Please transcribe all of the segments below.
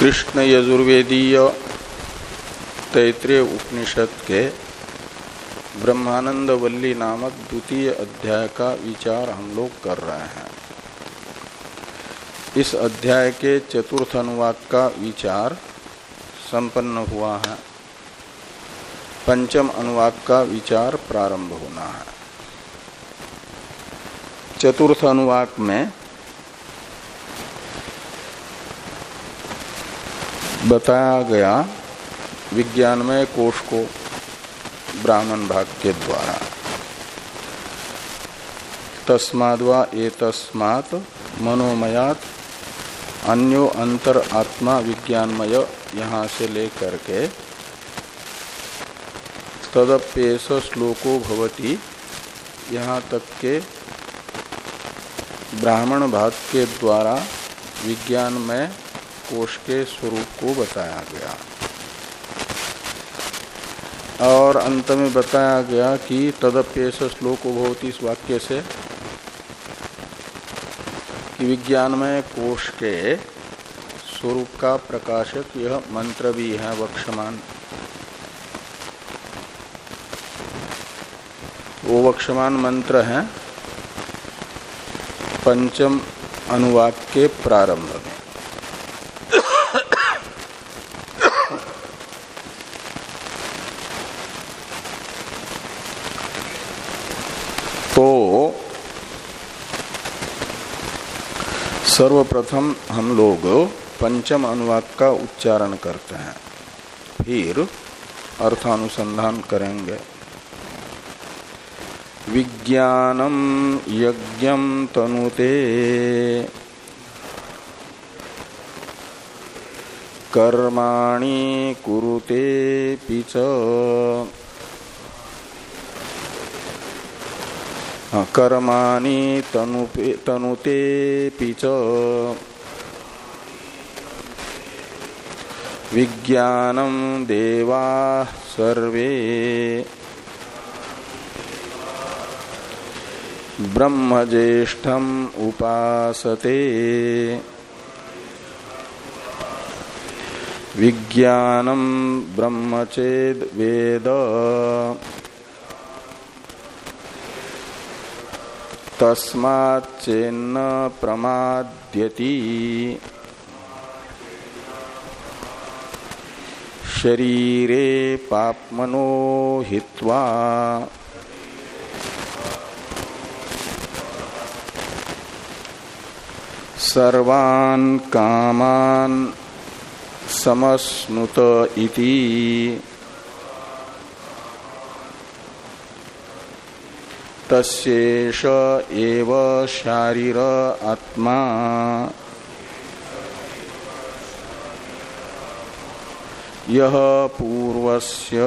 कृष्ण यजुर्वेदीय तैतृय उपनिषद के ब्रह्मानंद वल्ली नामक द्वितीय अध्याय का विचार हम लोग कर रहे हैं। इस अध्याय के चतुर्थ अनुवाद का विचार संपन्न हुआ है। पंचम अनुवाद का विचार प्रारंभ होना है। चतुर्थ अनुवाक में बताया गया विज्ञानमय कोष को ब्राह्मण भाग के द्वारा। तस्माद व ए तस्मात मनोमयात अन्यो अंतर आत्मा विज्ञानमय यहाँ से लेकर के तदप्येश श्लोको भवती। यहाँ तक के ब्राह्मण भाग के द्वारा विज्ञान में कोष के स्वरूप को बताया गया। और अंत में बताया गया कि तदप्येश श्लोक भवती इस वाक्य से कि विज्ञान में कोष के स्वरूप का प्रकाशक यह मंत्र भी है वक्षमान वो वक्षमान मंत्र है, पंचम अनुवाक के प्रारंभ में तो सर्वप्रथम हम लोग पंचम अनुवाद का उच्चारण करते हैं। फिर अर्थानुसंधान करेंगे। विज्ञानम यज्ञ तनुते। कर्माणि कुरुते पिच कर्माणि तनुते पिच विज्ञानम देवा सर्वे। ब्रह्मज्येष्ठम उपासते। विज्ञानम ब्रह्मचेद वेद। तस्माच्चेन्न प्रमाद्यति। शरीरे पापमनो हित्वा सर्वान् कामान् समस्नुत इति। तस्ेष एव शारीर आत्मा। यह पूर्वस्य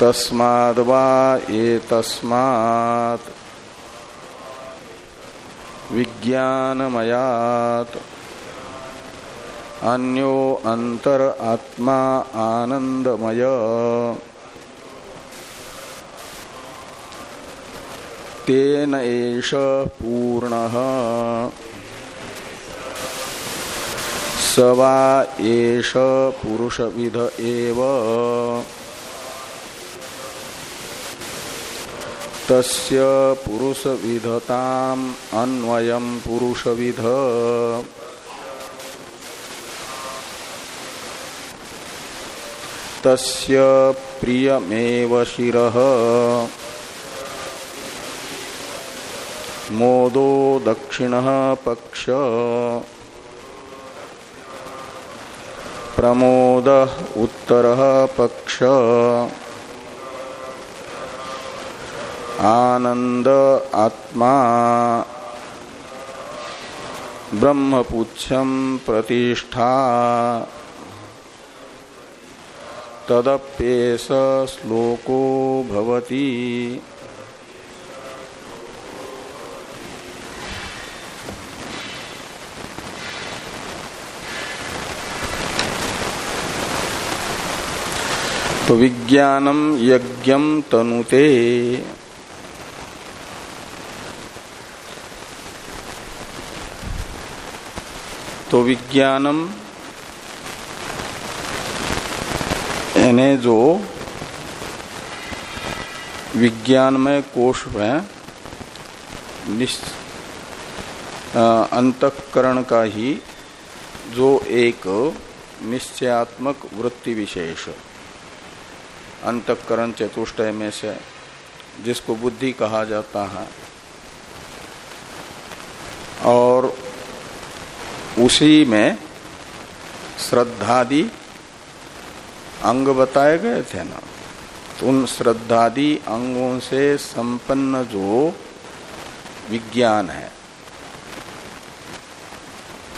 तस्माद्वा ये तस्मात् विज्ञानमयात्। अन्यो अंतर आत्मा आनंदमय तेन एष पूर्ण। सवा एष पुरुषविध एव। तस्य पुरुषविधताम अन्वयम पुरुषविध। तस्य प्रियमेव शिरः। मोदो दक्षिण पक्ष। प्रमोद उत्तर पक्ष। आनंद आत्मा। ब्रह्मपुच्छम प्रतिष्ठा। तदप्येस श्लोको भवती। तो विज्ञानम यज्ञम तनुते। तो विज्ञानम यानी जो विज्ञानमय कोष में अंतकरण का ही जो एक निश्चयात्मक वृत्ति विशेष। अंतकरण चतुष्टय में से जिसको बुद्धि कहा जाता है। और उसी में श्रद्धादि अंग बताए गए थे ना। तो उन श्रद्धादि अंगों से संपन्न जो विज्ञान है,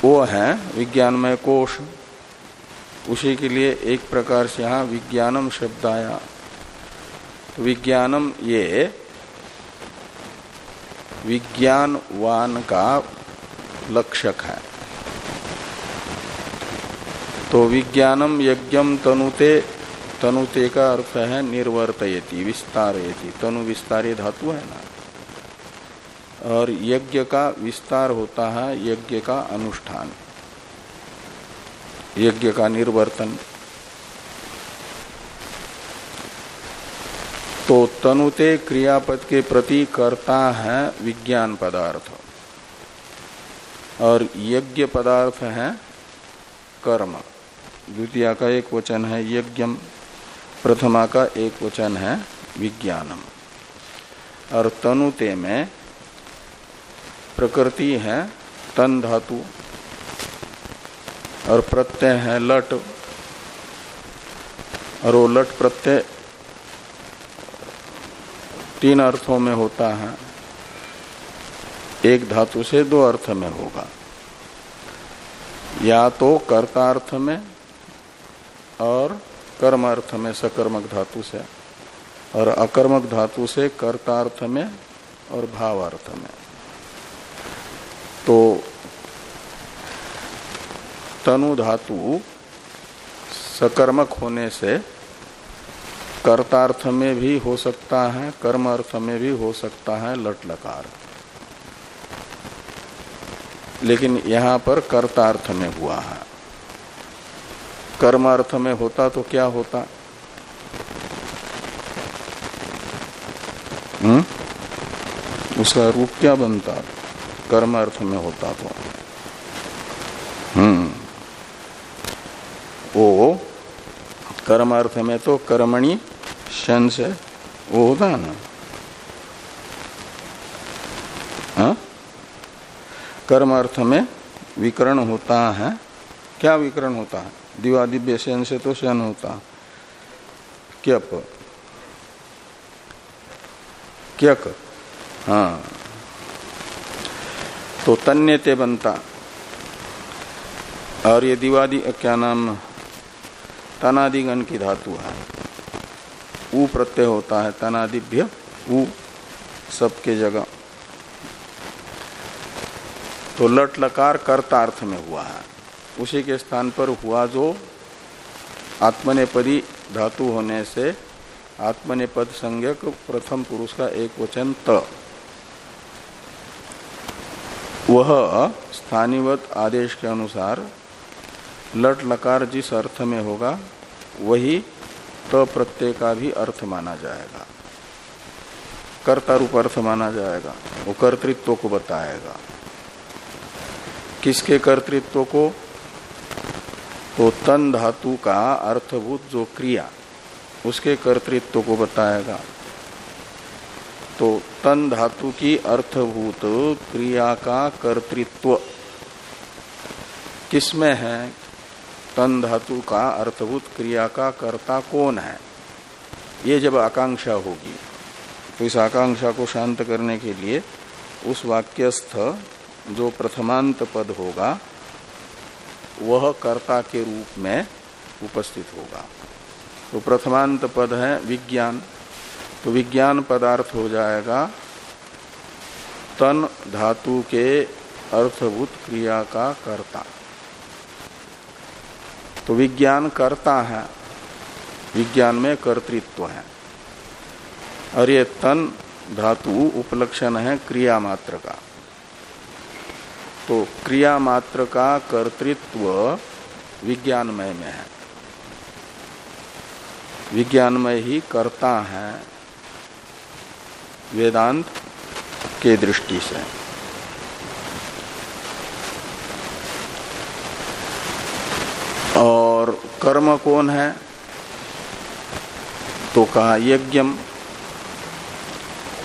वो है विज्ञानमय कोश। उसी के लिए एक प्रकार से यहाँ विज्ञानम शब्द आया विज्ञानम ये विज्ञानवान का लक्षक है। तो विज्ञानम यज्ञम तनुते तनुते का अर्थ है निर्वर्तयति, विस्तारयति। तनु विस्तार धातु है ना? और यज्ञ का विस्तार होता है यज्ञ का अनुष्ठान। यज्ञ का निर्वर्तन। तो तनुते क्रियापद के प्रति करता है विज्ञान पदार्थ। और यज्ञ पदार्थ है कर्म। द्वितीय का एक वचन है यज्ञम। प्रथमा का एक वचन है विज्ञानम। और तनुते में प्रकृति है तन धातु। और प्रत्यय है लट। और वो लट प्रत्यय तीन अर्थों में होता है। एक धातु से दो अर्थ में होगा। या तो कर्ता अर्थ में और कर्म अर्थ में सकर्मक धातु से, और अकर्मक धातु से कर्ता अर्थ में और भाव अर्थ में। तो तनु धातु सकर्मक होने से कर्तार्थ में भी हो सकता है, कर्म अर्थ में भी हो सकता है, लट लकार। लेकिन यहाँ पर कर्तार्थ में हुआ है। कर्म अर्थ में होता तो क्या होता? हम्म? उसका रूप क्या बनता? कर्म अर्थ में होता तो हम्म वो कर्म अर्थ में तो कर्मणि शन से वो होता है? ना हा? कर्म अर्थ में विकरण होता है। क्या विकरण होता है? दिवादिव्य शयन से तो शयन होता। क्यप? क्यक? हाँ। तो तन्यते बनता। और ये दिवादी, क्या नाम? तनादिगण की धातु है। ऊ प्रत्यय होता है, तनादिभ्य ऊ सबके जगह। तो लट लकार कर्तार्थ में हुआ है। उसी के स्थान पर हुआ जो आत्मनेपदी धातु होने से आत्मनेपद संज्ञक प्रथम पुरुष का एक वचन त। वह स्थानीवत आदेश के अनुसार लट लकार जिस अर्थ में होगा, वही त प्रत्यय का भी अर्थ माना जाएगा। कर्ता रूप अर्थ माना जाएगा, वो कर्तृत्व को बताएगा। किसके कर्तृत्व को? तो तन धातु का अर्थभूत जो क्रिया, उसके कर्तृत्व को बताएगा। तो तन धातु की अर्थभूत क्रिया का कर्तृत्व किसमें है? तन धातु का अर्थभूत क्रिया का कर्ता कौन है? ये जब आकांक्षा होगी तो इस आकांक्षा को शांत करने के लिए उस वाक्यस्थ जो प्रथमांत पद होगा, वह कर्ता के रूप में उपस्थित होगा। तो प्रथमांत पद है विज्ञान। तो विज्ञान पदार्थ हो जाएगा तन धातु के अर्थभूत क्रिया का कर्ता। तो विज्ञान करता है। विज्ञान में कर्तृत्व है। और ये तन धातु उपलक्षण है क्रिया मात्र का। तो क्रिया मात्र का कर्तृत्व विज्ञानमय में है। विज्ञानमय ही करता है। वेदांत के दृष्टि से। और कर्म कौन है? तो कहा यज्ञम।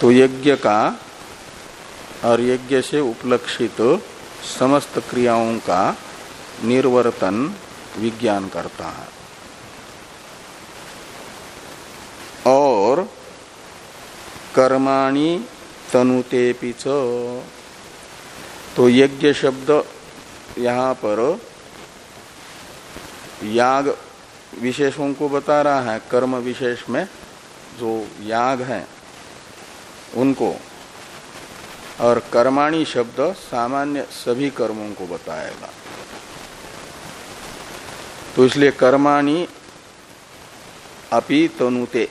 तो यज्ञ का और यज्ञ से उपलक्षित समस्त क्रियाओं का निर्वर्तन विज्ञान करता है। और कर्माणि तनुते तो यज्ञ शब्द यहाँ पर याग विशेषों को बता रहा है, कर्म विशेष में जो याग है, उनको। और कर्माणी शब्द सामान्य सभी कर्मों को बताएगा। तो इसलिए कर्माणी अपि तनुते।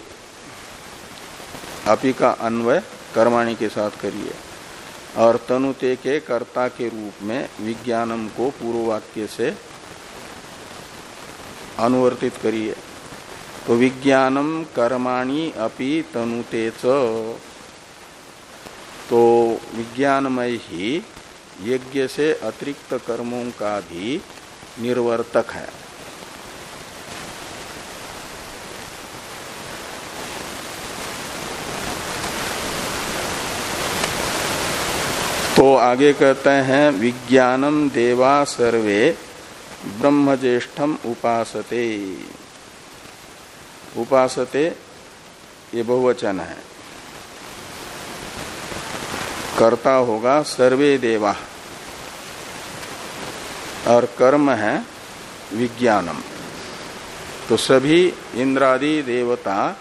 अपि का अन्वय कर्माणी के साथ करिए। और तनुते के कर्ता के रूप में विज्ञानम को पूर्व वाक्य से अनुवर्तित करिए तो विज्ञानम कर्माणी अपि तनुते तो विज्ञानमय ही यज्ञ से अतिरिक्त कर्मों का भी निर्वर्तक है। तो आगे कहते हैं, विज्ञानम देवा सर्वे ब्रह्म ज्येष्ठम उपासते। उपासते ये बहुवचन है। कर्ता होगा सर्वे देवा। और कर्म है विज्ञानम। तो सभी इंद्रादि देवता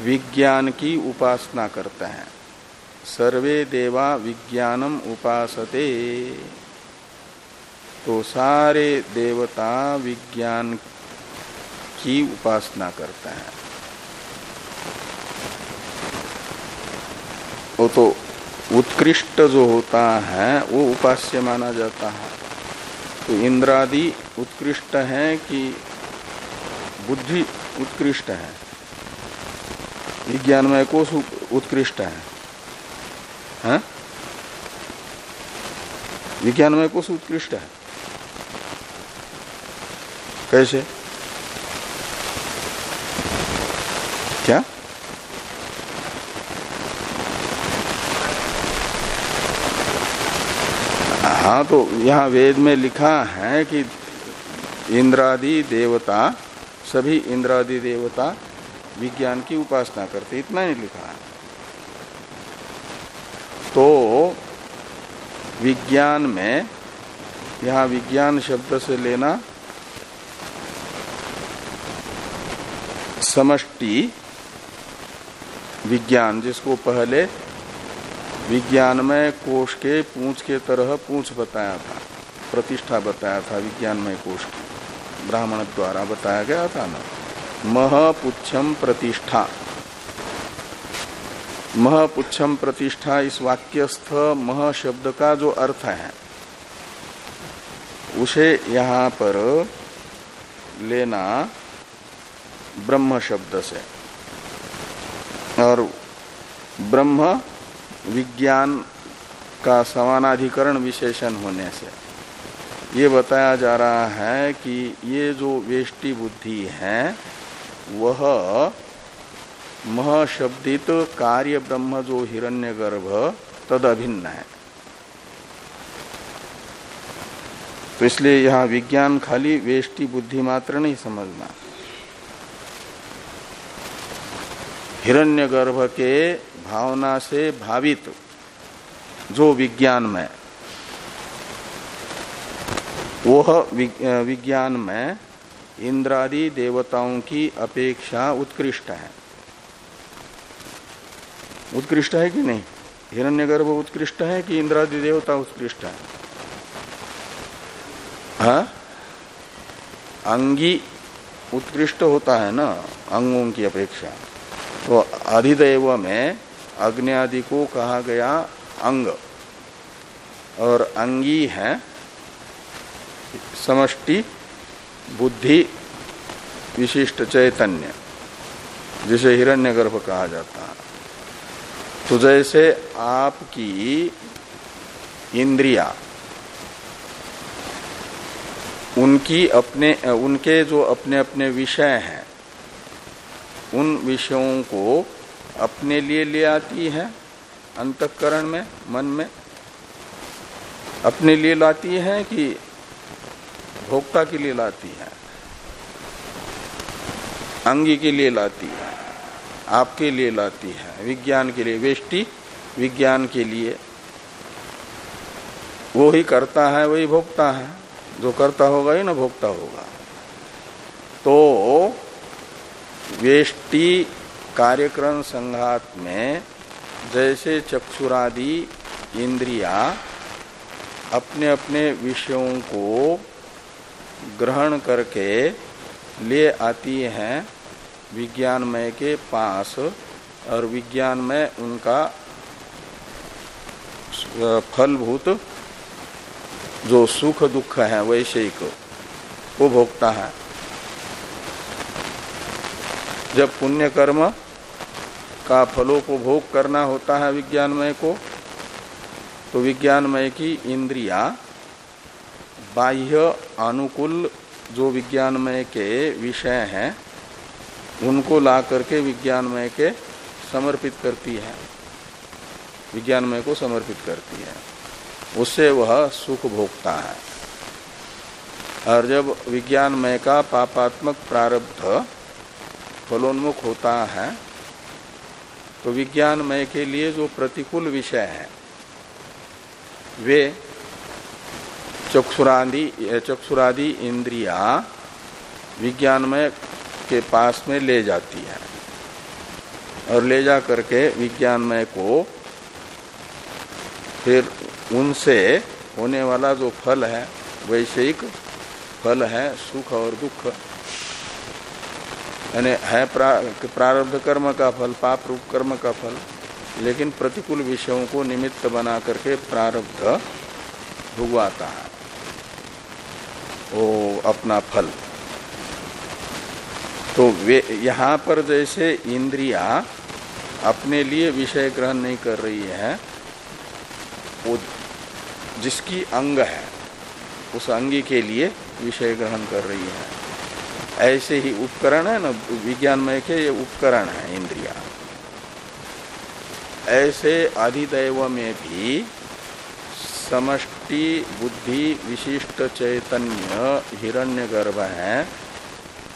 विज्ञान की उपासना करते हैं। सर्वे देवा विज्ञानम उपासते। तो सारे देवता विज्ञान की उपासना करते हैं। वो तो उत्कृष्ट जो होता है वो उपास्य माना जाता है। तो इंद्रादि उत्कृष्ट है कि बुद्धि उत्कृष्ट है। विज्ञानमय कोष उत्कृष्ट है, है? विज्ञानमय कोष उत्कृष्ट है। कैसे क्या हाँ तो यहाँ वेद में लिखा है कि इंद्रादि देवता, सभी इंद्रादि देवता विज्ञान की उपासना करते, इतना ही लिखा है। तो विज्ञान में, यहाँ विज्ञान शब्द से लेना समष्टि, विज्ञान, जिसको पहले विज्ञानमय कोष के पूछ के तरह पूछ बताया था, प्रतिष्ठा बताया था विज्ञानमय कोष की, ब्राह्मण द्वारा बताया गया था ना। महपुच्छम प्रतिष्ठा। महपुच्छम प्रतिष्ठा इस वाक्यस्थ मह शब्द का जो अर्थ है, उसे यहाँ पर लेना ब्रह्म शब्द से। और ब्रह्म विज्ञान का समानाधिकरण विशेषण होने से। ये बताया जा रहा है कि ये जो वेष्टि बुद्धि है, वह महशब्दित कार्य ब्रह्म जो हिरण्यगर्भ तद अभिन्न है। तो इसलिए यहाँ विज्ञान खाली वेष्टि बुद्धि मात्र नहीं समझना। हिरण्यगर्भ के भावना से भावित जो विज्ञान में, वह विज्ञान में इंद्रादि देवताओं की अपेक्षा उत्कृष्ट है। उत्कृष्ट है कि नहीं? हिरण्यगर्भ उत्कृष्ट है कि इंद्रादि देवता उत्कृष्ट है? हा? अंगी उत्कृष्ट होता है ना, अंगों की अपेक्षा। तो अधिदेव में अग्नि आदि को कहा गया अंग। और अंगी है, समष्टि, बुद्धि, विशिष्ट चैतन्य, जिसे हिरण्यगर्भ कहा जाता है। तो जैसे आपकी इंद्रिया, उनकी अपने, उनके जो अपने अपने विषय हैं उन विषयों को अपने लिए ले आती है, अंतकरण में, मन में। अपने लिए लाती है कि भोक्ता के लिए लाती है? अंगी के लिए लाती है? आपके लिए लाती है? विज्ञान के लिए? वेष्टि विज्ञान के लिए। वो ही करता है, वही भोगता है। जो करता होगा ही ना भोगता होगा। तो वेष्टि कार्यक्रम संघात में जैसे चक्षुरादि इंद्रिया अपने अपने विषयों को ग्रहण करके ले आती हैं विज्ञानमय के पास और विज्ञानमय उनका फलभूत जो सुख दुख है वैश्विक वो भोगता है। जब पुण्य कर्म का फलों को भोग करना होता है विज्ञानमय को तो विज्ञानमय की इंद्रिया बाह्य अनुकूल जो विज्ञानमय के विषय हैं, उनको ला करके विज्ञानमय के समर्पित करती है। विज्ञानमय को समर्पित करती है। उससे वह सुख भोगता है। और जब विज्ञानमय का पापात्मक प्रारब्ध फलोन्मुख होता है तो विज्ञानमय के लिए जो प्रतिकूल विषय है, वे चक्षुरादि चक्षुरादि इंद्रिया विज्ञानमय के पास में ले जाती है, और ले जा करके विज्ञानमय को फिर उनसे होने वाला जो फल है, वैश्विक फल है, सुख और दुख यानी है प्रा, प्रारब्ध कर्म का फल पाप रूप कर्म का फल लेकिन प्रतिकूल विषयों को निमित्त बना करके प्रारब्ध भुगवाता है। वो अपना फल। तो वे यहाँ पर जैसे इंद्रिया अपने लिए विषय ग्रहण नहीं कर रही है वो जिसकी अंग है उस अंगी के लिए विषय ग्रहण कर रही है। ऐसे ही उपकरण है ना विज्ञानमय के ये उपकरण है, इंद्रिया। ऐसे अधिदैव में भी समष्टि, बुद्धि, विशिष्ट चैतन्य, हिरण्यगर्भ है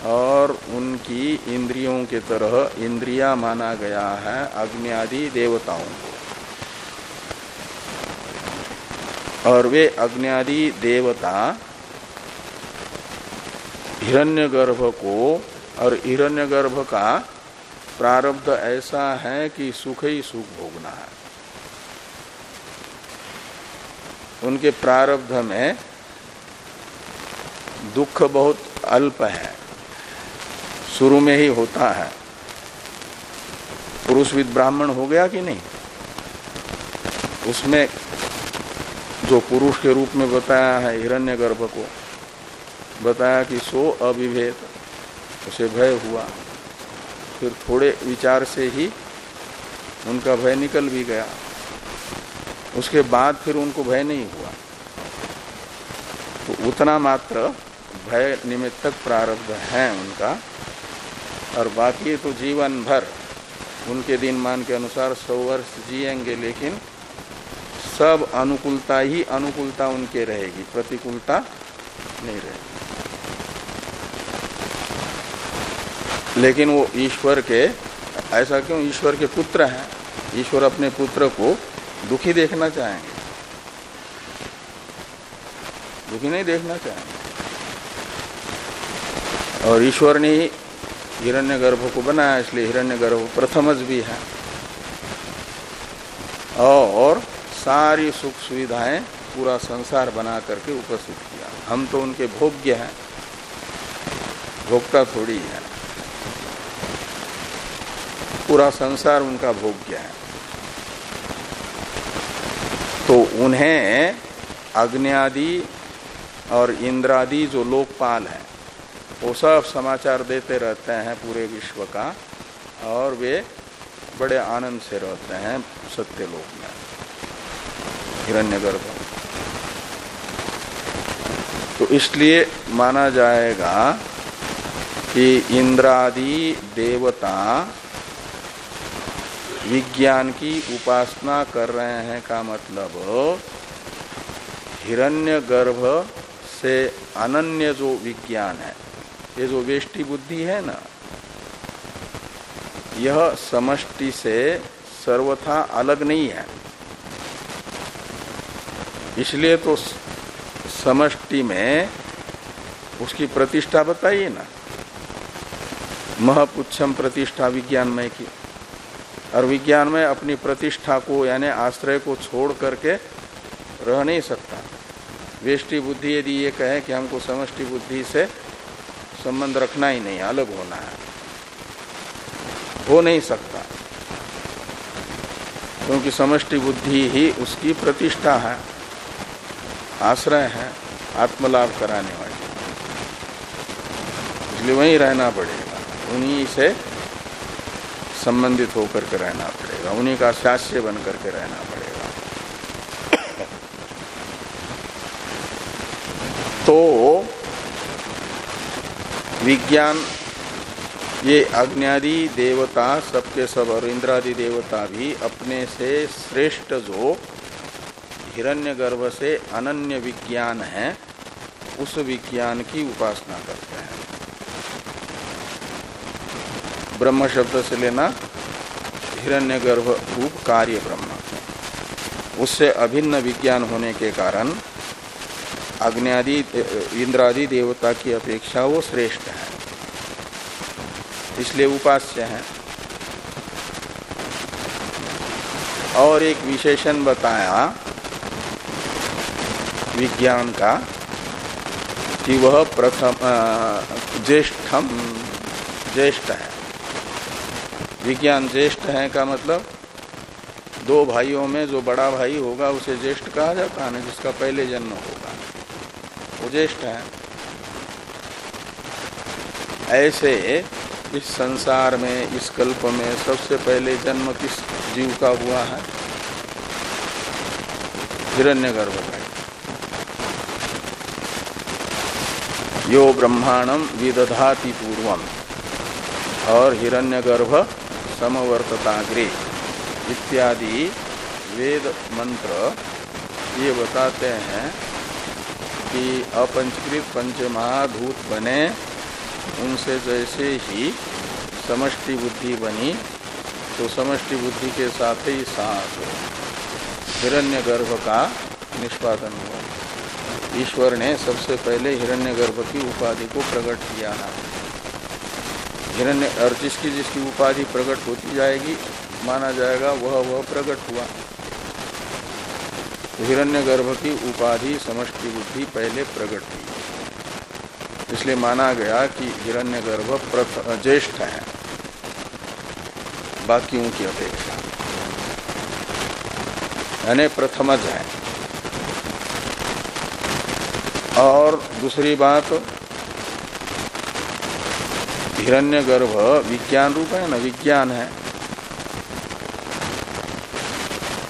और उनकी इंद्रियों के तरह इंद्रिया माना गया है अग्नि आदि देवताओं को। और वे अग्नि आदि देवता हिरण्यगर्भ को और हिरण्यगर्भ का प्रारब्ध ऐसा है कि सुख ही सुख भोगना है। उनके प्रारब्ध में दुख बहुत अल्प है। शुरू में ही होता है। पुरुषविद ब्राह्मण हो गया कि नहीं? उसमें जो पुरुष के रूप में बताया है हिरण्य गर्भ को बताया कि सो अविभेद उसे भय हुआ। फिर थोड़े विचार से ही उनका भय निकल भी गया। उसके बाद फिर उनको भय नहीं हुआ। तो उतना मात्र भय निमित्तक प्रारब्ध है उनका। और बाकी तो जीवन भर उनके दिन मान के अनुसार सौ वर्ष जिएँगे, लेकिन सब अनुकूलता ही अनुकूलता उनके रहेगी। प्रतिकूलता नहीं रहेगी। लेकिन वो ईश्वर के, ऐसा क्यों? ईश्वर के पुत्र हैं। ईश्वर अपने पुत्र को दुखी देखना चाहेंगे। दुखी नहीं देखना चाहेंगे। और ईश्वर ने ही हिरण्य गर्भ को बनाया, इसलिए हिरण्य गर्भ प्रथमज भी है। और सारी सुख सुविधाएँ पूरा संसार बना करके उपस्थित किया। हम तो उनके भोग्य हैं। भोक्ता थोड़ी है। पूरा संसार उनका भोग्य है। तो उन्हें अग्नि और इंद्रादि जो लोकपाल है, वो सब समाचार देते रहते हैं पूरे विश्व का, और वे बड़े आनंद से रहते हैं सत्य लोक में। हिरण्यगर्भ। तो इसलिए माना जाएगा कि इंद्रादि देवता विज्ञान की उपासना कर रहे हैं का मतलब? हिरण्य गर्भ से अनन्य जो विज्ञान है, ये जो वेष्टि बुद्धि है ना, यह समष्टि से सर्वथा अलग नहीं है। इसलिए तो समष्टि में उसकी प्रतिष्ठा बताइए ना। महपुच्छम प्रतिष्ठा विज्ञानमय की। और विज्ञान में अपनी प्रतिष्ठा को, यानी आश्रय को छोड़ करके रह नहीं सकता। वेष्टि बुद्धि यदि ये कहे कि हमको समष्टि बुद्धि से संबंध रखना ही नहीं, अलग होना है। हो नहीं सकता। क्योंकि समष्टि बुद्धि ही उसकी प्रतिष्ठा है, आश्रय है, आत्मलाभ कराने वाली। इसलिए वहीं रहना पड़ेगा। उन्हीं से संबंधित होकर के रहना पड़ेगा। उन्हीं का शास्य बन करके रहना पड़ेगा। तो विज्ञान, ये अग्नि देवता, सबके सब और इंद्रादि देवता भी अपने से श्रेष्ठ जो हिरण्यगर्भ से अनन्य विज्ञान है, उस विज्ञान की उपासना करते हैं ब्रह्म शब्द से लेना हिरण्यगर्भ रूप कार्य ब्रह्म। उससे अभिन्न विज्ञान होने के कारण अग्नि इंद्रादि देवता की अपेक्षा वो श्रेष्ठ है। इसलिए उपास्य है। और एक विशेषण बताया विज्ञान का कि वह प्रथम ज्येष्ठम, ज्येष्ठ है। विज्ञान ज्येष्ठ है का मतलब? दो भाइयों में जो बड़ा भाई होगा, उसे ज्येष्ठ कहा जाता है, ना जिसका पहले जन्म होगा। वो ज्येष्ठ है। ऐसे इस संसार में, इस कल्प में सबसे पहले जन्म किस जीव का हुआ है? हिरण्य गर्भ का यो ब्रह्मांडम विदधाति पूर्वम। और हिरण्यगर्भ समवर्तताग्रे इत्यादि वेद मंत्र ये बताते हैं कि अपंचकृत पंचमहाभूत बने, उनसे जैसे ही समष्टि बुद्धि बनी तो समष्टि बुद्धि के साथ ही साथ हिरण्य गर्भ का निष्पादन हुआ। ईश्वर ने सबसे पहले हिरण्य गर्भ की उपाधि को प्रकट किया। है हिरण्य और जिसकी जिसकी उपाधि प्रकट होती जाएगी, माना जाएगा वह वह प्रकट हुआ। तो हिरण्य गर्भ की उपाधि समष्टि बुद्धि पहले प्रकट हुई। इसलिए माना गया कि हिरण्य गर्भ ज्येष्ठ है। बाकियों की अपेक्षा। यानी प्रथमज है। और दूसरी बात हिरण्य गर्भ विज्ञान रूप है ना, विज्ञान है।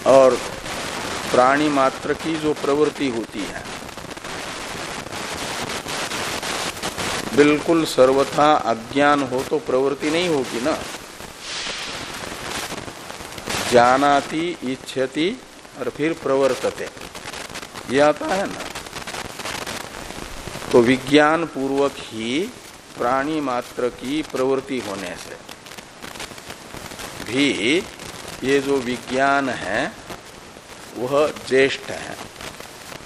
और प्राणी मात्र की जो प्रवृत्ति होती है, बिल्कुल सर्वथा अज्ञान हो तो प्रवृत्ति नहीं होगी ना। जानाति, इच्छति, और फिर प्रवर्तते। ये आता है ना। तो विज्ञान पूर्वक ही प्राणी मात्र की प्रवृत्ति होने से भी ये जो विज्ञान है, वह ज्येष्ठ है।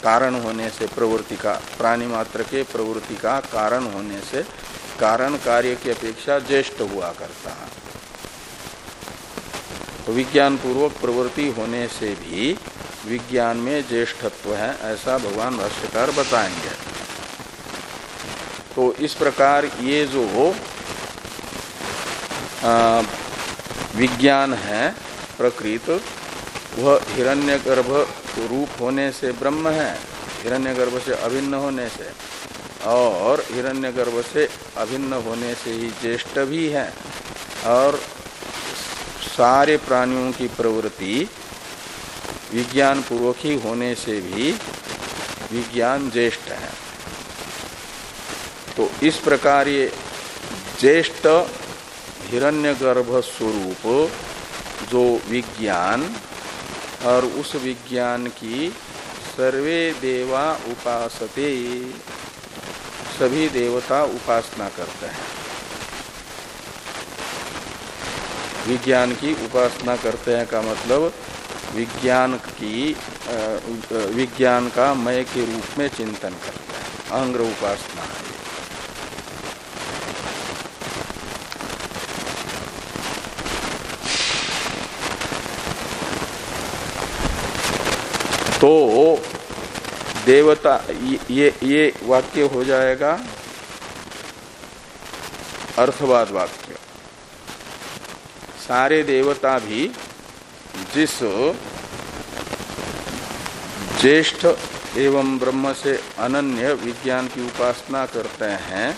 कारण होने से प्रवृत्ति का, प्राणी मात्र के प्रवृत्ति का कारण होने से कारण कार्य की अपेक्षा ज्येष्ठ हुआ करता है। तो विज्ञान पूर्वक प्रवृत्ति होने से भी विज्ञान में ज्येष्ठत्व है, ऐसा भगवान भाष्यकार बताएँगे। तो इस प्रकार ये जो विज्ञान है, प्रकृत, वह हिरण्यगर्भ रूप होने से ब्रह्म है, हिरण्यगर्भ से अभिन्न होने से। और हिरण्यगर्भ से अभिन्न होने से ही ज्येष्ठ भी है। और सारे प्राणियों की प्रवृत्ति विज्ञान पूर्वक ही होने से भी विज्ञान ज्येष्ठ है। तो इस प्रकार ये ज्येष्ठ हिरण्यगर्भ स्वरूप जो विज्ञान और उस विज्ञान की सर्वे देवा उपासते, सभी देवता उपासना करते हैं। विज्ञान की उपासना करते हैं का मतलब विज्ञान की विज्ञान का मय के रूप में चिंतन करते हैं, अंग्र उपासना। है तो देवता, ये ये वाक्य हो जाएगा अर्थवाद वाक्य। सारे देवता भी जिस ज्येष्ठ एवं ब्रह्म से अनन्य विज्ञान की उपासना करते हैं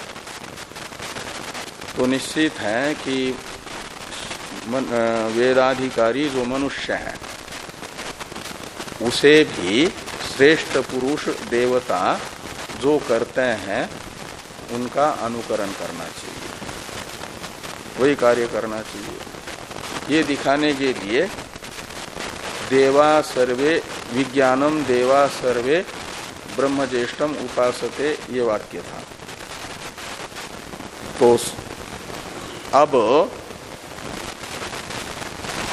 तो निश्चित है कि वेदाधिकारी जो मनुष्य है। उसे भी श्रेष्ठ पुरुष देवता जो करते हैं, उनका अनुकरण करना चाहिए। वही कार्य करना चाहिए। ये दिखाने के लिए, देवा सर्वे विज्ञानम, देवा सर्वे ब्रह्म ज्येष्ठम उपासते ये वाक्य था। तो अब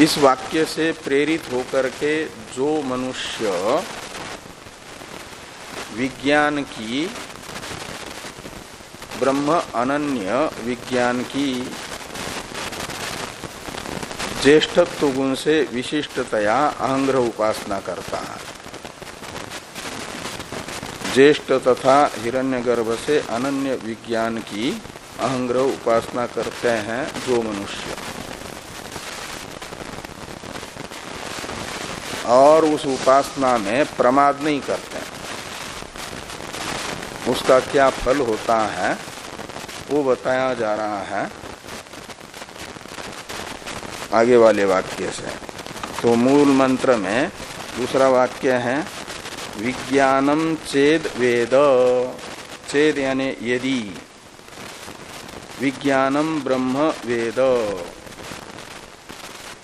इस वाक्य से प्रेरित होकर के जो मनुष्य विज्ञान की, ब्रह्म अनन्य विज्ञान की ज्येष्ठत्व गुण से विशिष्टतया अहंग्रह उपासना करता है। ज्येष्ठ तथा हिरण्यगर्भ से अनन्य विज्ञान की अहंग्रह उपासना करते हैं जो मनुष्य। और उस उपासना में प्रमाद नहीं करते। उसका क्या फल होता है, वो बताया जा रहा है। आगे वाले वाक्य से। तो मूल मंत्र में दूसरा वाक्य है, विज्ञानम चेद वेद। चेद यानी यदि। विज्ञानम ब्रह्म वेद।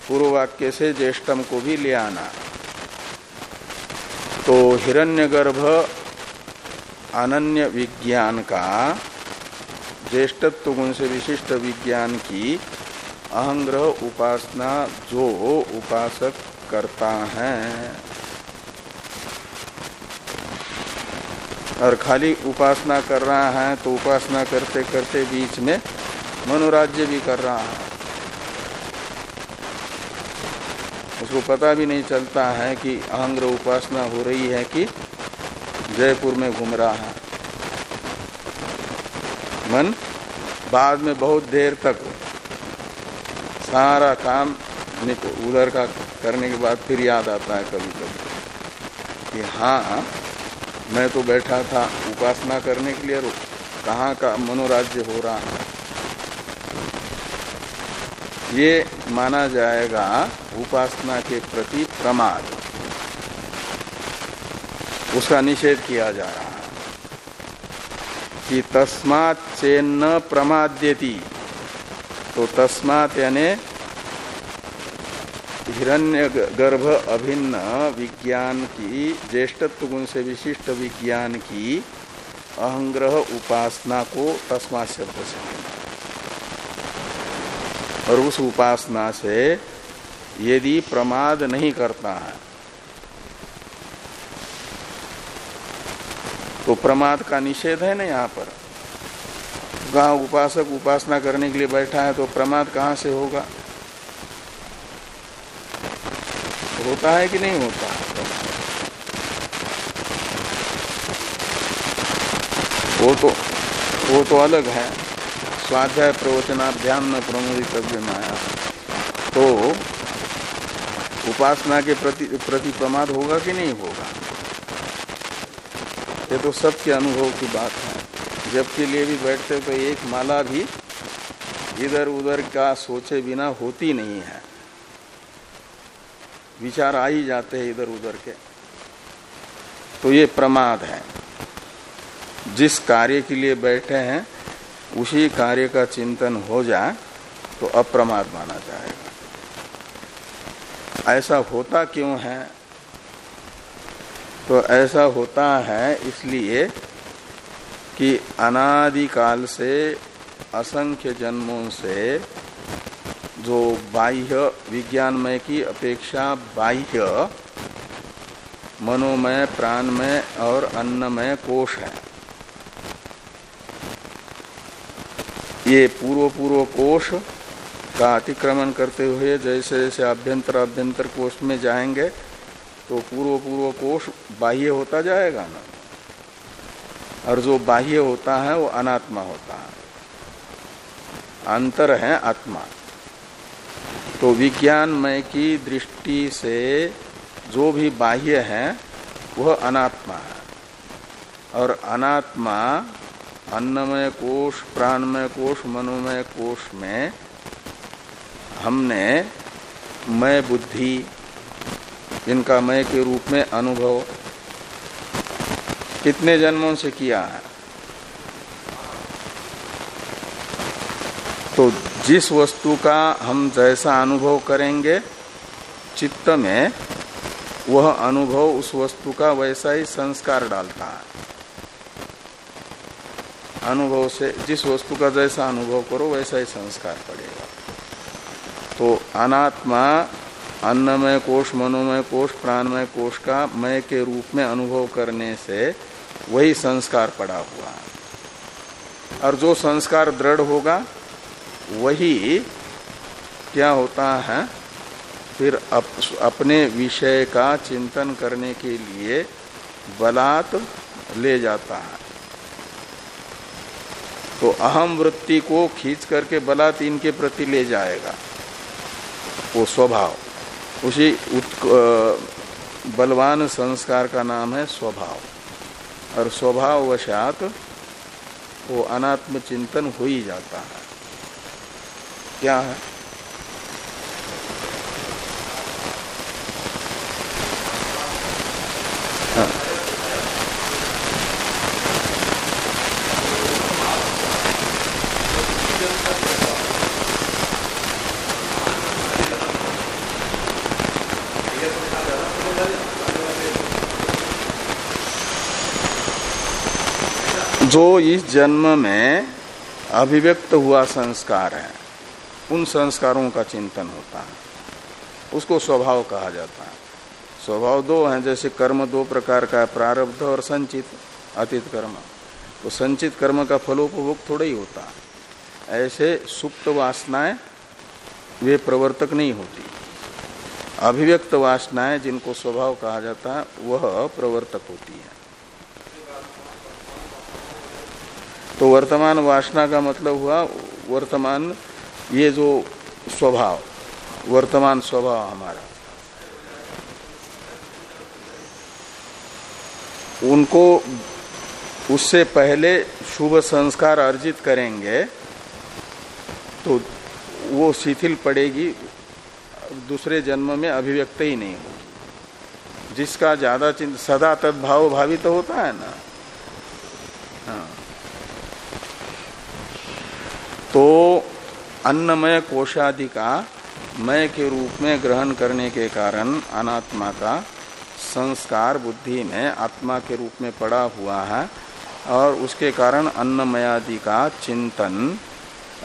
पूर्व वाक्य से ज्येष्ठम को भी ले आना। हिरण्यगर्भ अनन्य विज्ञान का ज्येष्ठत्व गुण से विशिष्ट विज्ञान की अहंग्रह उपासना जो उपासक करता है। और खाली उपासना कर रहा है तो उपासना करते करते बीच में मनोराज्य भी कर रहा है। उसको पता भी नहीं चलता है कि अहंग्र उपासना हो रही है कि जयपुर में घूम रहा है। मन, बाद में बहुत देर तक सारा काम उधर का करने के बाद फिर याद आता है कभी कभी कि हाँ मैं तो बैठा था उपासना करने के लिए, कहाँ का मनोराज्य हो रहा है। ये माना जाएगा उपासना के प्रति प्रमाद। उसका निषेध किया जा रहा है कि तस्मात चेन्न प्रमाद्यति। तो तस्मात यानी हिरण्य गर्भ अभिन्न विज्ञान की, ज्येष्ठत्व गुण से विशिष्ट विज्ञान की अहंग्रह उपासना को तस्मा शब्द से। और उस उपासना से यदि प्रमाद नहीं करता है तो प्रमाद का निषेध है ना यहाँ पर? कहा उपासक उपासना करने के लिए बैठा है तो प्रमाद कहाँ से होगा? होता है कि नहीं होता? वो तो वो तो अलग है। स्वाध्याय प्रवचनाध्यान न प्रमोदितव्य माया तो उपासना के प्रति प्रति प्रमाद होगा कि नहीं होगा? ये तो सबके अनुभव की बात है। जबके लिए भी बैठते तो एक माला भी इधर उधर का सोचे बिना होती नहीं है। विचार आ ही जाते हैं इधर उधर के। तो ये प्रमाद है। जिस कार्य के लिए बैठे हैं, उसी कार्य का चिंतन हो जाए तो अप्रमाद माना जाएगा। ऐसा होता क्यों है? तो ऐसा होता है इसलिए कि अनादिकाल से असंख्य जन्मों से जो बाह्य विज्ञानमय की अपेक्षा बाह्य मनोमय, प्राणमय और अन्नमय कोष है। ये पूर्व पूर्व कोष का अतिक्रमण करते हुए जैसे जैसे अभ्यंतर अभ्यंतर कोष में जाएँगे तो पूर्व पूर्व कोष बाह्य होता जाएगा ना। और जो बाह्य होता है, वो अनात्मा होता है। अंतर है आत्मा। तो विज्ञानमय की दृष्टि से जो भी बाह्य है, वह अनात्मा है। और अनात्मा अन्नमय कोष, प्राणमय कोष, मनोमय कोष में हमने मय बुद्धि, जिनका मय के रूप में अनुभव कितने जन्मों से किया है। तो जिस वस्तु का हम जैसा अनुभव करेंगे, चित्त में वह अनुभव उस वस्तु का वैसा ही संस्कार डालता है। अनुभव से जिस वस्तु का जैसा अनुभव करो, वैसा ही संस्कार पड़ेगा। तो अनात्मा अन्नमय कोष मनोमय कोष प्राणमय कोष का मय के रूप में अनुभव करने से वही संस्कार पड़ा हुआ। है और जो संस्कार दृढ़ होगा वही क्या होता है? फिर अप, अपने विषय का चिंतन करने के लिए बलात् ले जाता है। तो अहम वृत्ति को खींच करके बलात् इनके प्रति ले जाएगा। वो स्वभाव। उसी बलवान संस्कार का नाम है स्वभाव। और स्वभाव वशात वो अनात्म चिंतन हो ही जाता है। क्या है? जो इस जन्म में अभिव्यक्त हुआ संस्कार है, उन संस्कारों का चिंतन होता है। उसको स्वभाव कहा जाता है। स्वभाव दो हैं, जैसे कर्म दो प्रकार का है, प्रारब्ध और संचित, अतीत कर्म। तो संचित कर्म का फलोपभोग थोड़ा ही होता है। ऐसे सुप्त वासनाएँ वे प्रवर्तक नहीं होती। अभिव्यक्त वासनाएँ जिनको स्वभाव कहा जाता है, वह प्रवर्तक होती है। तो वर्तमान वासना का मतलब हुआ वर्तमान ये जो स्वभाव, वर्तमान स्वभाव हमारा। उनको उससे पहले शुभ संस्कार अर्जित करेंगे तो वो शिथिल पड़ेगी, दूसरे जन्म में अभिव्यक्त ही नहीं होगी। जिसका ज़्यादा चिंता, सदा तदभाव भावित तो होता है ना। हाँ। तो अन्नमय कोशादि का मय के रूप में ग्रहण करने के कारण अनात्मा का संस्कार बुद्धि में आत्मा के रूप में पड़ा हुआ है और उसके कारण अन्नमयादि का चिंतन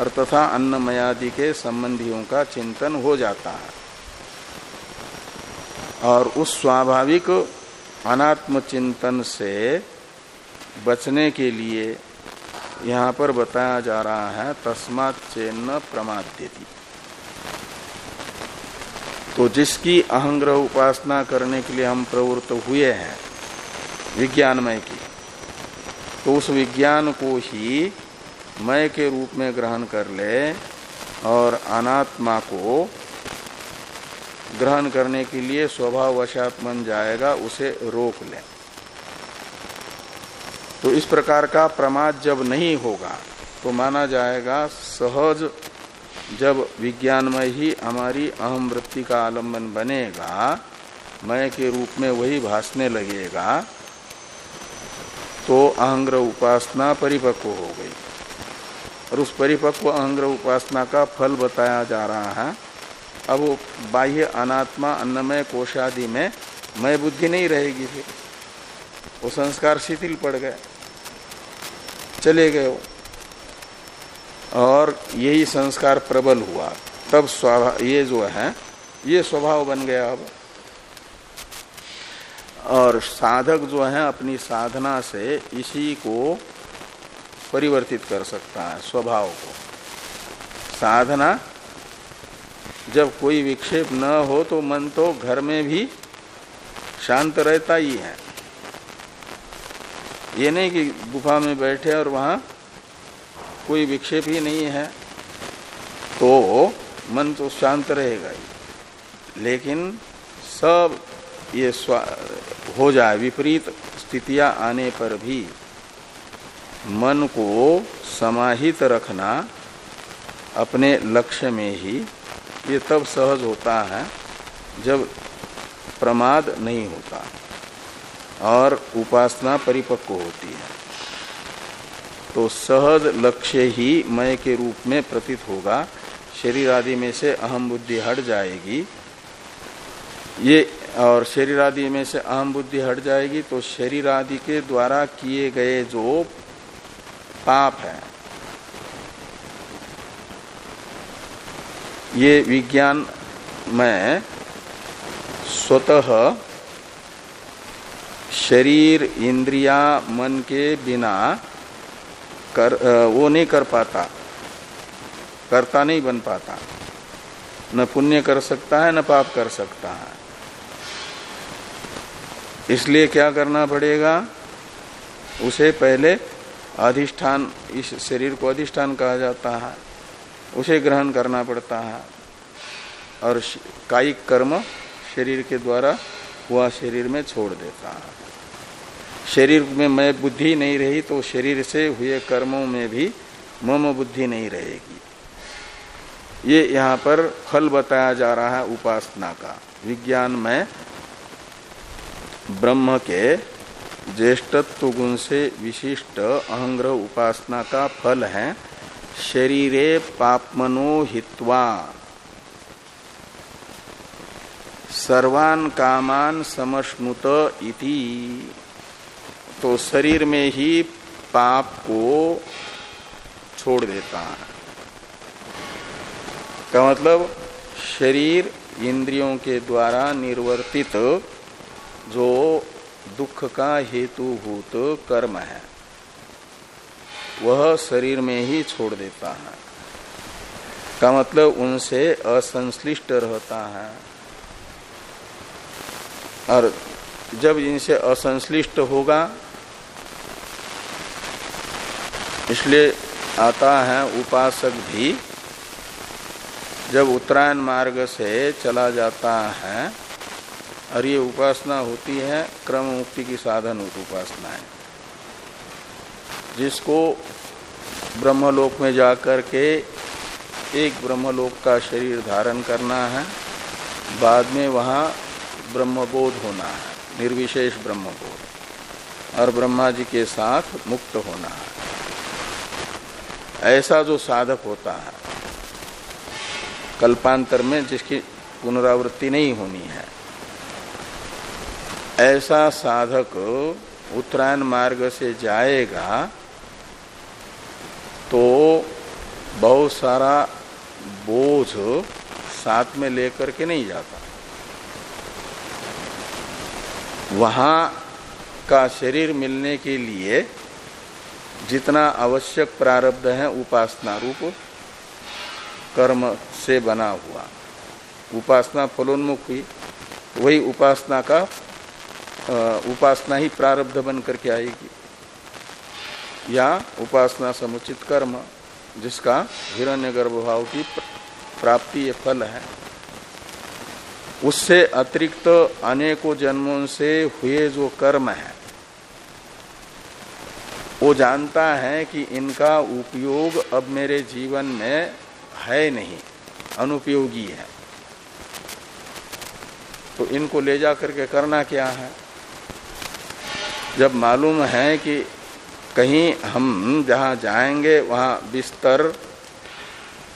और तथा अन्नमयादि के संबंधियों का चिंतन हो जाता है। और उस स्वाभाविक अनात्म चिंतन से बचने के लिए यहाँ पर बताया जा रहा है, तस्मात चेन्न प्रमाद्यति। तो जिसकी अहंग्रह उपासना करने के लिए हम प्रवृत्त हुए हैं, विज्ञानमय की तो उस विज्ञान को ही मय के रूप में ग्रहण कर ले और अनात्मा को ग्रहण करने के लिए स्वभाव वशात मन जाएगा, उसे रोक ले। तो इस प्रकार का प्रमाद जब नहीं होगा तो माना जाएगा सहज जब विज्ञान में ही हमारी अहम वृत्ति का आलंबन बनेगा, मय के रूप में वही भासने लगेगा तो अहंग्र उपासना परिपक्व हो गई। और उस परिपक्व अहंग्र उपासना का फल बताया जा रहा है। अब वो बाह्य अनात्मा, अन्नमय, कोशादि में मैं बुद्धि नहीं रहेगी फिर। वो संस्कार शिथिल पड़ गए। चले गए वो और यही संस्कार प्रबल हुआ। तब स्वभाव ये जो है, ये स्वभाव बन गया अब। और साधक जो है, अपनी साधना से इसी को परिवर्तित कर सकता है, स्वभाव को। साधना, जब कोई विक्षेप न हो तो मन तो घर में भी शांत रहता ही है। ये नहीं कि गुफा में बैठे और वहाँ कोई विक्षेप ही नहीं है। तो मन तो शांत रहेगा ही। लेकिन सब ये हो जाए, विपरीत स्थितियाँ आने पर भी मन को समाहित रखना अपने लक्ष्य में ही ये तब सहज होता है जब प्रमाद नहीं होता। और उपासना परिपक्व होती है। तो सहज लक्ष्य ही मय के रूप में प्रतीत होगा। शरीर आदि में से अहम बुद्धि हट जाएगी। ये और शरीर आदि में से अहम बुद्धि हट जाएगी तो शरीर आदि के द्वारा किए गए जो पाप है, ये विज्ञान में स्वतः शरीर, इंद्रिया, मन के बिना कर वो नहीं कर पाता। करता नहीं बन पाता। न पुण्य कर सकता है, न पाप कर सकता है। इसलिए क्या करना पड़ेगा? उसे पहले अधिष्ठान, इस शरीर को अधिष्ठान कहा जाता है। उसे ग्रहण करना पड़ता है। और कायिक कर्म शरीर के द्वारा हुआ शरीर में छोड़ देता है। शरीर में मैं बुद्धि नहीं रही तो शरीर से हुए कर्मों में भी मम बुद्धि नहीं रहेगी। ये यहाँ पर फल बताया जा रहा है उपासना का। विज्ञान में ब्रह्म के ज्येष्ठत्व गुण से विशिष्ट अहंग्रह उपासना का फल है शरीरे पापमनो हित्वा। सर्वान कामान समश्नुत इति। तो शरीर में ही पाप को छोड़ देता है। का मतलब शरीर इंद्रियों के द्वारा निर्वर्तित जो दुख का हेतुभूत कर्म है, वह शरीर में ही छोड़ देता है। का मतलब उनसे असंश्लिष्ट रहता है। और जब इनसे असंश्लिष्ट होगा इसलिए आता है उपासक भी। जब उत्तरायण मार्ग से चला जाता है और ये उपासना होती है, क्रम मुक्ति की साधन उपासना है। जिसको ब्रह्मलोक में जाकर के एक ब्रह्मलोक का शरीर धारण करना है, बाद में वहाँ ब्रह्मबोध होना है, निर्विशेष ब्रह्मबोध, और ब्रह्मा जी के साथ मुक्त होना है। ऐसा जो साधक होता है, कल्पांतर में जिसकी पुनरावृत्ति नहीं होनी है, ऐसा साधक उत्तरायण मार्ग से जाएगा तो बहुत सारा बोझ साथ में लेकर के नहीं जाता। वहाँ का शरीर मिलने के लिए जितना आवश्यक प्रारब्ध है, उपासना रूप कर्म से बना हुआ। उपासना फलोन्मुख हुई वही उपासना का उपासना ही प्रारब्ध बन करके आएगी। या उपासना समुचित कर्म, जिसका हिरण्य गर्भभाव की प्राप्ति ये फल है। उससे अतिरिक्त अनेकों जन्मों से हुए जो कर्म है वो जानता है कि इनका उपयोग अब मेरे जीवन में है नहीं, अनुपयोगी है। तो इनको ले जा करके करना क्या है? जब मालूम है कि कहीं हम जहाँ जाएँगे, वहाँ बिस्तर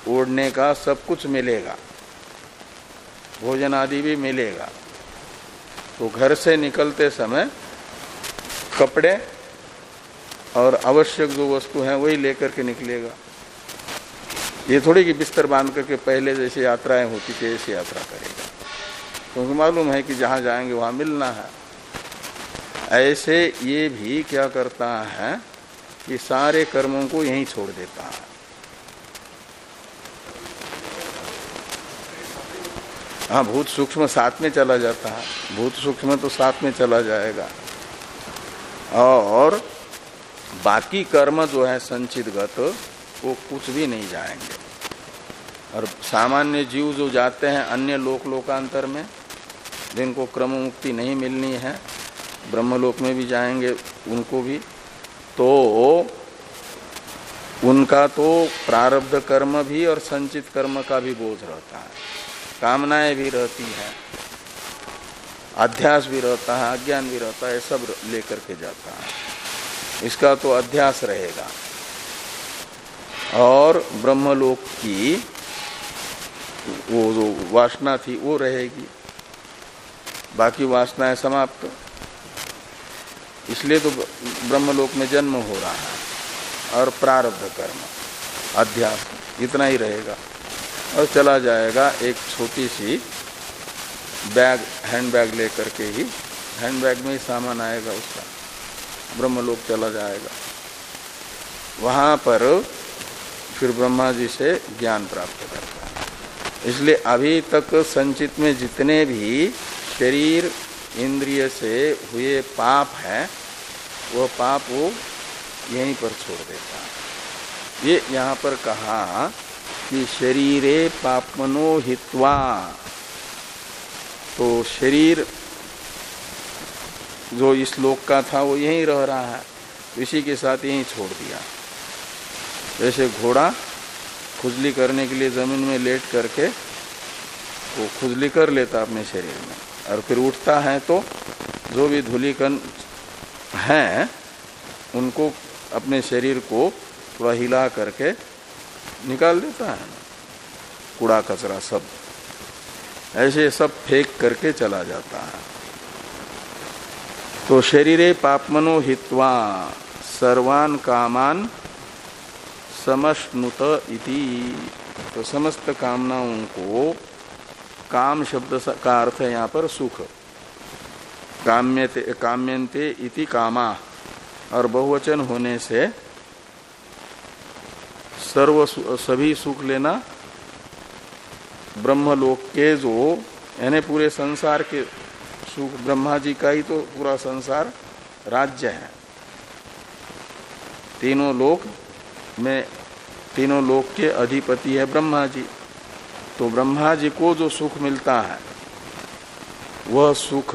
ओढ़ने का सब कुछ मिलेगा, भोजन आदि भी मिलेगा तो घर से निकलते समय कपड़े और आवश्यक जो वस्तु है वही लेकर के निकलेगा। ये थोड़ी कि बिस्तर बाँध करके पहले जैसे यात्राएँ होती थी, ऐसी यात्रा करेगा। क्योंकि तो मालूम है कि जहाँ जाएँगे वहाँ मिलना है। ऐसे ये भी क्या करता है कि सारे कर्मों को यहीं छोड़ देता है। हाँ भूत सूक्ष्म साथ में चला जाता है। भूत सूक्ष्म तो साथ में चला जाएगा। और बाकी कर्म जो है संचित गत वो कुछ भी नहीं जाएँगे। और सामान्य जीव जो जाते हैं अन्य लोक लोकांतर में, जिनको क्रम मुक्ति नहीं मिलनी है, ब्रह्मलोक में भी जाएँगे उनको भी तो उनका तो प्रारब्ध कर्म भी और संचित कर्म का भी बोझ रहता है। कामनाएँ भी रहती हैं, अध्यास भी रहता है अज्ञान भी रहता है सब लेकर के जाता है। इसका तो अध्यास रहेगा। और ब्रह्मलोक की वो जो वासना थी, वो रहेगी। बाकी वासनाएँ समाप्त। इसलिए तो ब्रह्मलोक में जन्म हो रहा है और प्रारब्ध कर्म, अध्यास, इतना ही रहेगा। और चला जाएगा एक छोटी सी बैग हैंड बैग लेकर के ही। हैंड बैग में ही सामान आएगा उसका। ब्रह्मलोक चला जाएगा। वहाँ पर फिर ब्रह्मा जी से ज्ञान प्राप्त करता है। इसलिए अभी तक संचित में जितने भी शरीर इंद्रिय से हुए पाप है वह पाप वो यहीं पर छोड़ देता है। ये यहाँ पर कहा कि शरीरे पापमनो हित्वा। तो शरीर जो इस लोक का था, वो यहीं रह रहा है। इसी के साथ यहीं छोड़ दिया। जैसे घोड़ा खुजली करने के लिए ज़मीन में लेट करके, वो खुजली कर लेता अपने शरीर में। और फिर उठता है तो जो भी धूलिकन हैं, उनको अपने शरीर को थोड़ा हिला करके निकाल देता है। कूड़ा कचरा सब। ऐसे सब फेंक करके चला जाता है। तो शरीरे पापमनो हित्वा सर्वान कामान समश्नुत इति। तो समस्त कामनाओं को काम शब्द का अर्थ है यहाँ पर सुख। काम्यते काम्यंते इति कामा। और बहुवचन होने से सर्व सभी सुख लेना ब्रह्मलोक के जो, यानी पूरे संसार के सुख ब्रह्मा जी का ही तो पूरा संसार राज्य है। तीनों लोक में तीनों लोक के अधिपति है ब्रह्मा जी। तो ब्रह्मा जी को जो सुख मिलता है, वह सुख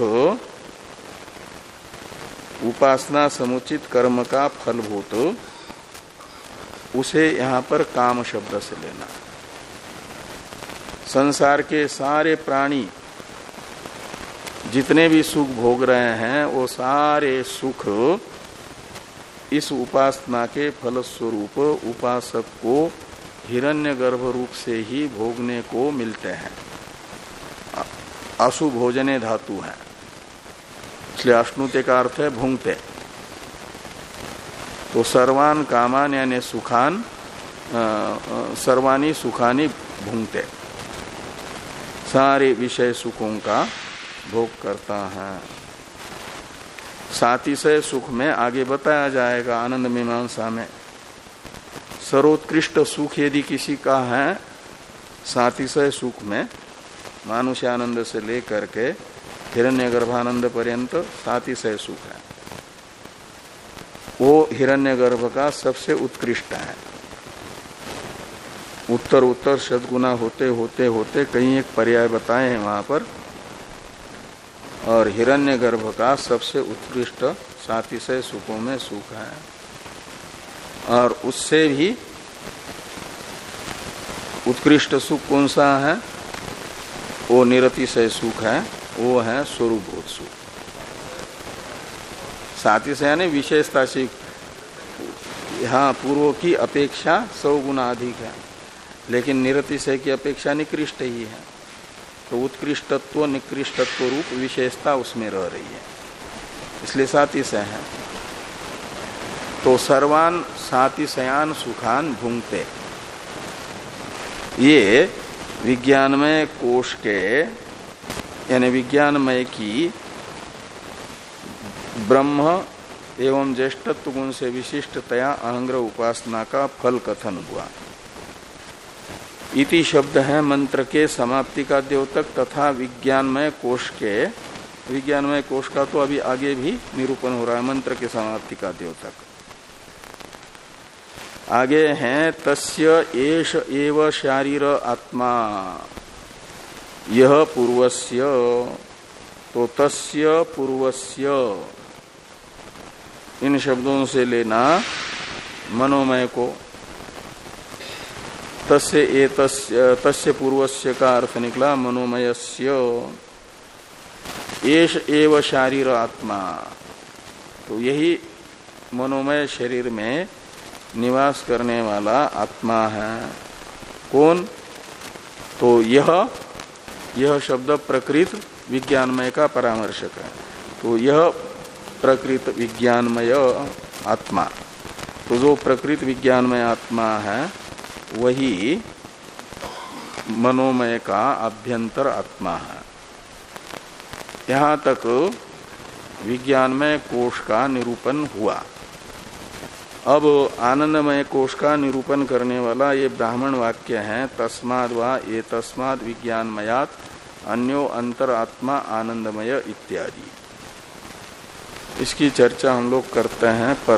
उपासना समुचित कर्म का फलभूत, उसे यहाँ पर काम शब्द से लेना। संसार के सारे प्राणी जितने भी सुख भोग रहे हैं, वो सारे सुख इस उपासना के फल स्वरूप उपासक को हिरण्य गर्भ रूप से ही भोगने को मिलते हैं। आशु भोजने धातु है। इसलिए अश्नुते का अर्थ है भूंगते। तो सर्वान कामान यानी सुखान सर्वानी सुखानी भूंगते। सारे विषय सुखों का भोग करता है। सातिशय सुख में आगे बताया जाएगा आनंद मीमांसा में। सर्वोत्कृष्ट सुख यदि किसी का है सातिशय सुख में मानुष्यानंद से लेकर के हिरण्य गर्भानंद पर्यंत सातिशय सुख है। वो हिरण्य गर्भ का सबसे उत्कृष्ट है। उत्तर उत्तर सदगुना होते होते होते कहीं एक पर्याय बताए हैं वहाँ पर। और हिरण्यगर्भ का सबसे उत्कृष्ट सातिशय सुखों में सुख है। और उससे भी उत्कृष्ट सुख कौन सा है? वो निरतिशय सुख है, वो है स्वरूप सुख। सातिशय यानी विशेषता से यहाँ पूर्व की अपेक्षा सौ गुना अधिक है, लेकिन निरतिशय की अपेक्षा निकृष्ट ही है। तो उत्कृष्टत्व, निकृष्टत्व रूप विशेषता उसमें रह रही है। इसलिए साथी से है तो सर्वान सातिशयान सुखान भूंगते। ये विज्ञानमय कोश के, यानी विज्ञानमय की ब्रह्म एवं ज्येष्ठत्व गुण से विशिष्टतया अहंग्र उपासना का फल कथन हुआ। इति शब्द है मंत्र के समाप्ति का द्योतक तथा विज्ञानमय कोश के। विज्ञानमय कोश का तो अभी आगे भी निरूपण हो रहा है मंत्र के समाप्ति का द्योतक आगे हैं, तस्य एष एव शारीर आत्मा। यह पूर्वस्य तो तस्य पूर्वस्य। इन शब्दों से लेना मनोमय को। तस्य ए तस्य, पूर्वस्य का अर्थ निकला? मनोमयस्य। एश एव शारीर आत्मा। तो यही मनोमय शरीर में निवास करने वाला आत्मा है। कौन? तो यह यह शब्द प्रकृत विज्ञानमय का परामर्शक है। तो यह प्रकृत विज्ञानमय आत्मा। तो जो प्रकृत विज्ञानमय आत्मा है वही मनोमय का अभ्यंतर आत्मा है। यहाँ तक विज्ञानमय कोष का निरूपण हुआ। अब आनंदमय कोष का निरूपण करने वाला ये ब्राह्मण वाक्य है, तस्माद वा ये तस्माद विज्ञानमयात अन्यो अंतर आत्मा आनंदमय इत्यादि। इसकी चर्चा हम लोग करते हैं पर